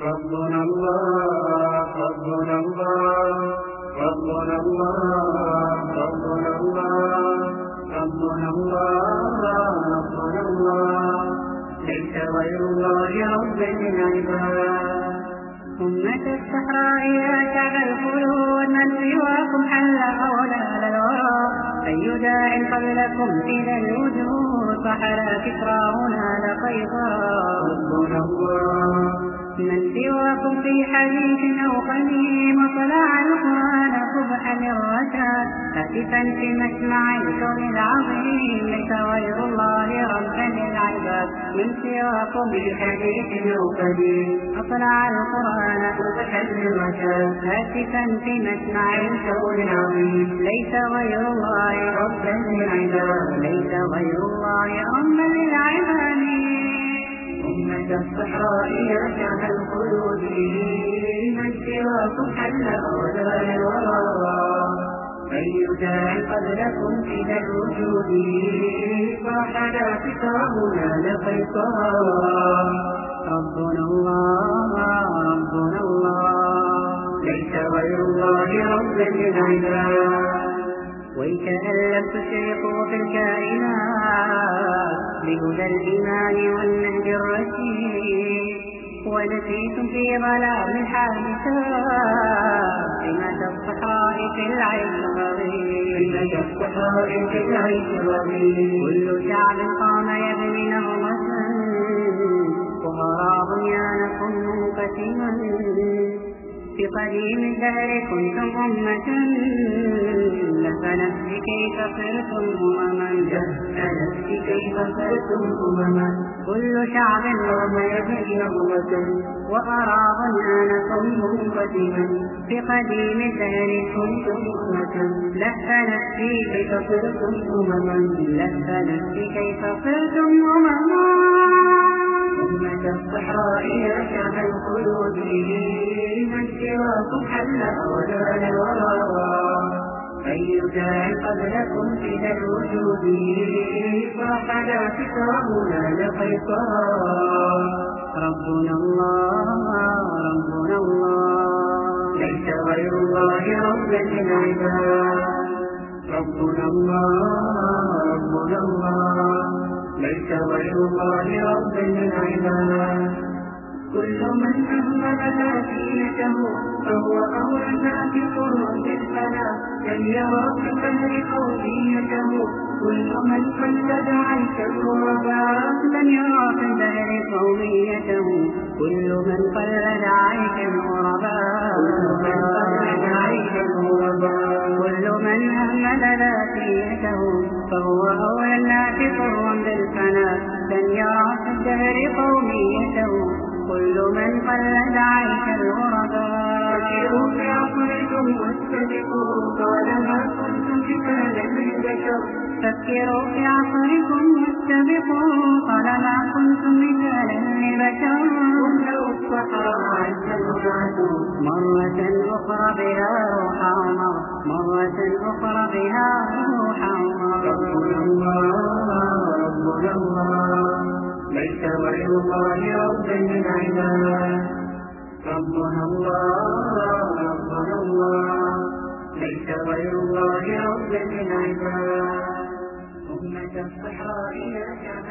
ربنا الله ربنا الله ربنا الله ربنا الله ربنا الله ربنا الله ليس غير الله رب العباد أمة الصحراء يا شعب الخلود من سواكم حل أولاد الورى أي داع قبلكم ذا الوجود فحلا كسرى هنا ربنا الله في حديث أو قديم وطلع القرآن صبحا للرشاد هاتفا في مسمع الكون العظيم ليس غير الله ربا للعباد. من سواكم في حديث أو قديم وطلع القرآن صبحا للرشاد هاتفا في مسمع الكون العظيم ليس غير الله ربا للعباد. ليس غير الله ربا للعباد. أمة الصحراء شعب الخلود من سواكم حل أولى الورى أي داع قبلكم ذا الوجود فحدا كتابنا لقيصرا. ربنا الله ربنا الله. ليس غير الله رب للعباد ويكأن لم تشرقوا في الكائنات بهدى الإيمان والنهج الرشيد. ونسيتم في ظلام الحادثات سمة الصحراء في العين الرغيب كل شعب قام يبني نهضة وغرى بنيانكم منقسما. في قديم الدهر كنتم أمة لفنفسي كيف صرتم أمما. نفسي كيف صرتم أمما كل شعب يبني نغمة وأرى بنيانكم منقسما في قديم الدهر كنتم أمة نفسي كيف صرتم أمما. نفسي كيف صرتم أمما. أمة الصحراء يا شعب الخلود من سواكم حل أولى الورى أي داع قبلكم في ذا الوجود فحدا كتابنا لقيصرا ربنا الله ربنا الله ليس غير الله رب العباد ربنا الله ربنا الله ليس غير الله رب العباد كل من أهمل ذاتيته فهو أولى قرا بالفلاح لن يرى في البدر قوميته كل من قلد عيش الغرباء لن يرى في الدهر قوميته. كل من قلد عيش الغرباء من قلد عيش كل أهمل ذاتيته فهو أولى الناس قرا بالفناء لن يرى في الدهر قوميته كل من قلد عيش الغرباء فكروا في عصركم واستبقوا طالما كنتم كفالا للبشر فكروا في عصركم واستبقوا طالما كنتم مثالا لبشر لو الصحراء مرة أخرى بها روح عمر. مرة أخرى بها روح عمر. ربنا الله ربنا الله. ليس غير الله رب العباد ربنا الله ربنا الله. ليس غير الله رب العباد أمة الصحراء يا شعب